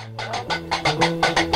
Música